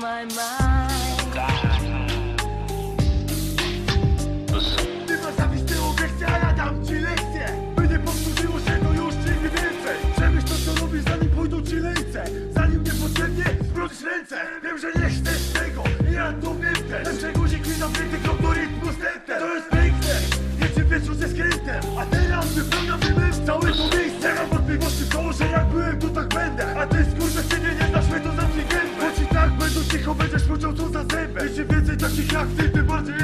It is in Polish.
my mind. Ty masz zapis tyłu lekcję, nie powtórzyło się już nigdy więcej. Przemyśl to co robisz zanim pójdą ci lejce Zanim niepotrzebnie zwrócisz ręce. Wiem, że nie chcesz tego i ja to wiem też. Dlaczego się kwi zamknięty krok do rytmu stępem To jest piękne, nie ci wieczór ze skrętem. A teraz wypełniam wymysł całe to miejsce Nie mam wątpliwości w to, że jak byłem to tak będę. pociąg co za zęby. Jeśli więcej takich jak ty, tym bardziej